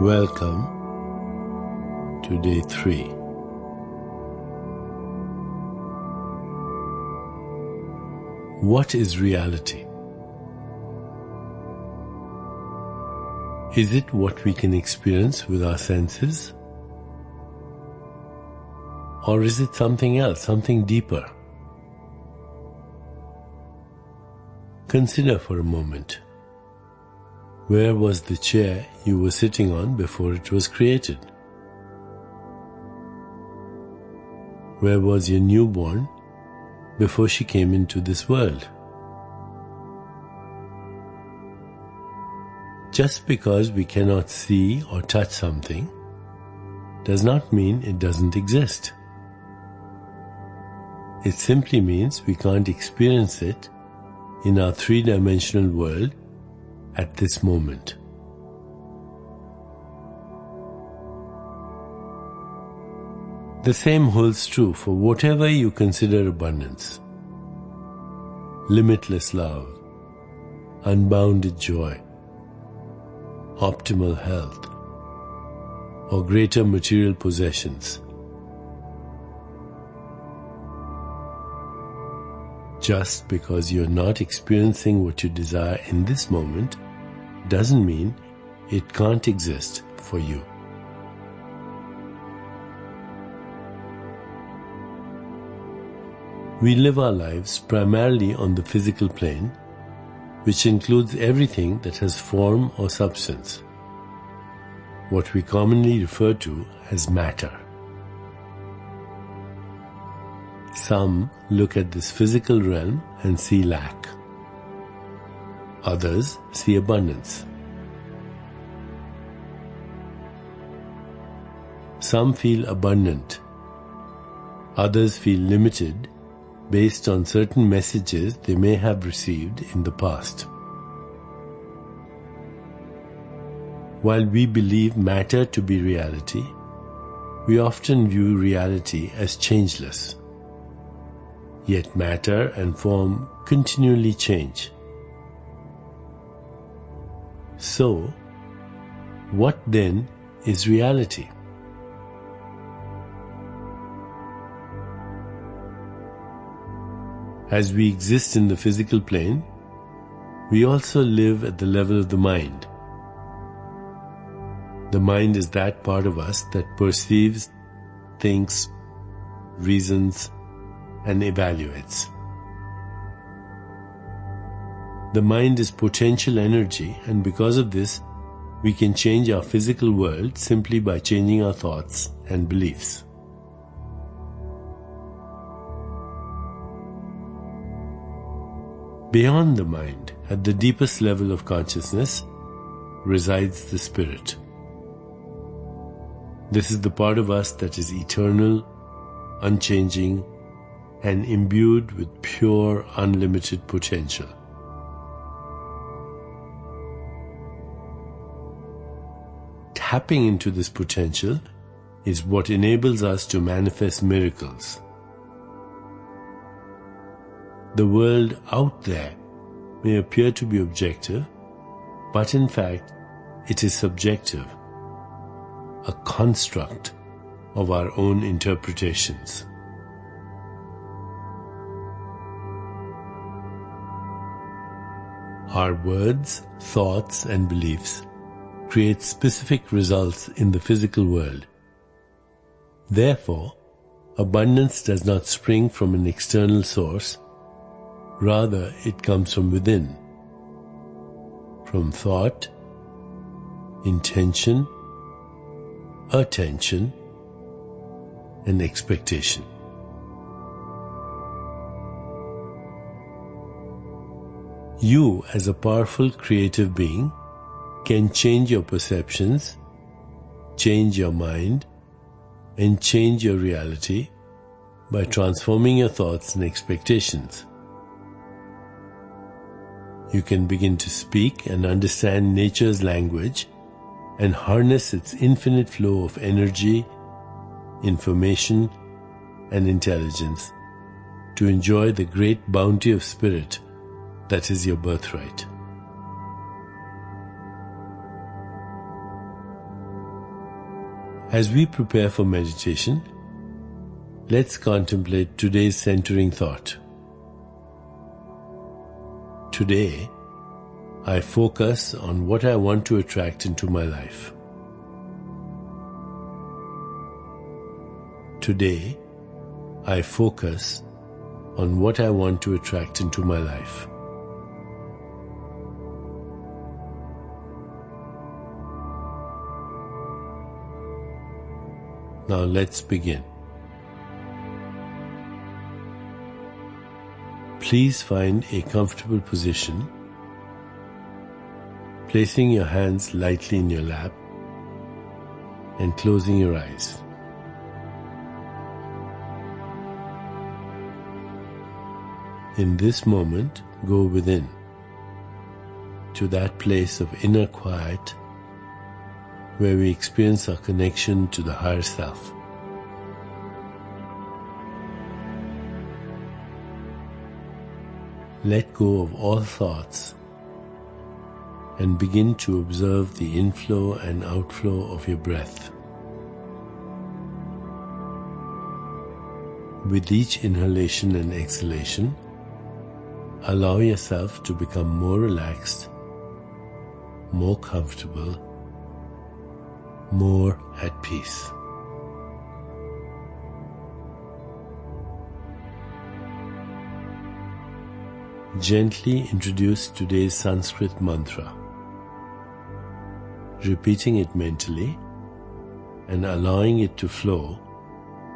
Welcome to day three. What is reality? Is it what we can experience with our senses? Or is it something else, something deeper? Consider for a moment. Where was the chair you were sitting on before it was created? Where was your newborn before she came into this world? Just because we cannot see or touch something does not mean it doesn't exist. It simply means we can't experience it in our three dimensional world at this moment. The same holds true for whatever you consider abundance. Limitless love, unbounded joy, optimal health, or greater material possessions. Just because you're not experiencing what you desire in this moment doesn't mean it can't exist for you. We live our lives primarily on the physical plane, which includes everything that has form or substance, what we commonly refer to as matter. Some look at this physical realm and see lack. Others see abundance. Some feel abundant. Others feel limited based on certain messages they may have received in the past. While we believe matter to be reality, we often view reality as changeless. Yet matter and form continually change. So, what then is reality? As we exist in the physical plane, we also live at the level of the mind. The mind is that part of us that perceives, thinks, reasons, and evaluates. The mind is potential energy, and because of this, we can change our physical world simply by changing our thoughts and beliefs. Beyond the mind, at the deepest level of consciousness, resides the spirit. This is the part of us that is eternal, unchanging, and imbued with pure, unlimited potential. tapping into this potential is what enables us to manifest miracles. The world out there may appear to be objective, but in fact, it is subjective, a construct of our own interpretations. Our words, thoughts, and beliefs create specific results in the physical world. Therefore, abundance does not spring from an external source, rather it comes from within, from thought, intention, attention, and expectation. You, as a powerful creative being, can change your perceptions, change your mind, and change your reality by transforming your thoughts and expectations. You can begin to speak and understand nature's language and harness its infinite flow of energy, information, and intelligence to enjoy the great bounty of spirit that is your birthright. As we prepare for meditation, let's contemplate today's centering thought. Today, I focus on what I want to attract into my life. Today, I focus on what I want to attract into my life. Now let's begin. Please find a comfortable position, placing your hands lightly in your lap and closing your eyes. In this moment, go within to that place of inner quiet where we experience our connection to the higher self. Let go of all thoughts and begin to observe the inflow and outflow of your breath. With each inhalation and exhalation, allow yourself to become more relaxed, more comfortable, more at peace. Gently introduce today's Sanskrit mantra, repeating it mentally and allowing it to flow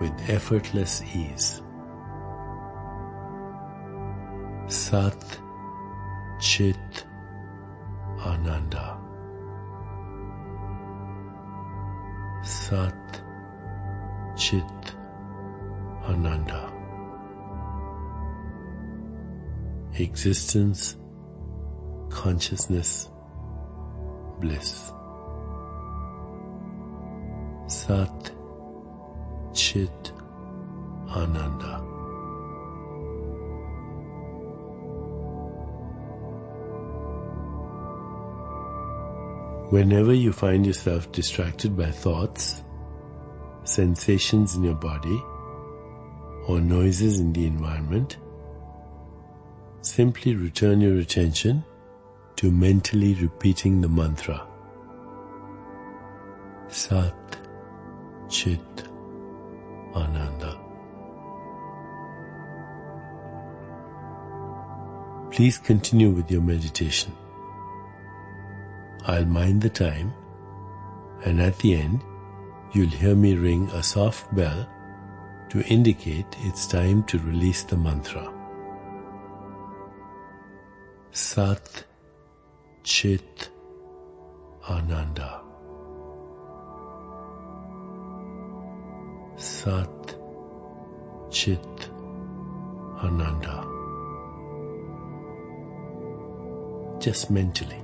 with effortless ease. Sat Chit Ananda. Sat Chit Ananda. Existence, consciousness, bliss. Sat Chit Ananda. Whenever you find yourself distracted by thoughts, sensations in your body, or noises in the environment, simply return your attention to mentally repeating the mantra Sat Chit Ananda. Please continue with your meditation. I'll mind the time, and at the end, you'll hear me ring a soft bell to indicate it's time to release the mantra. Sat Chit Ananda. Sat Chit Ananda. Just mentally.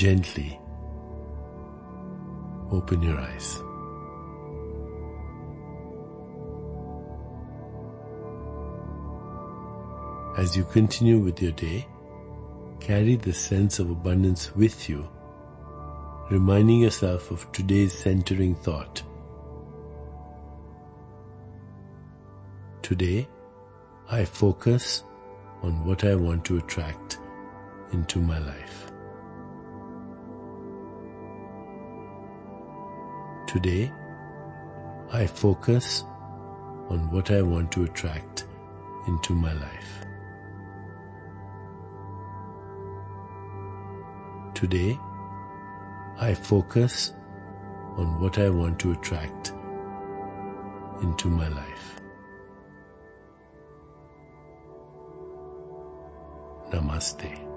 gently open your eyes. As you continue with your day, carry the sense of abundance with you, reminding yourself of today's centering thought. Today, I focus on what I want to attract into my life. Today, I focus on what I want to attract into my life. Today, I focus on what I want to attract into my life. Namaste.